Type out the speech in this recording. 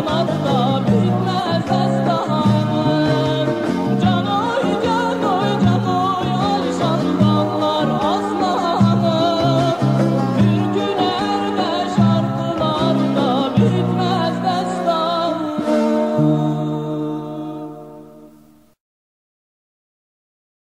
olmadan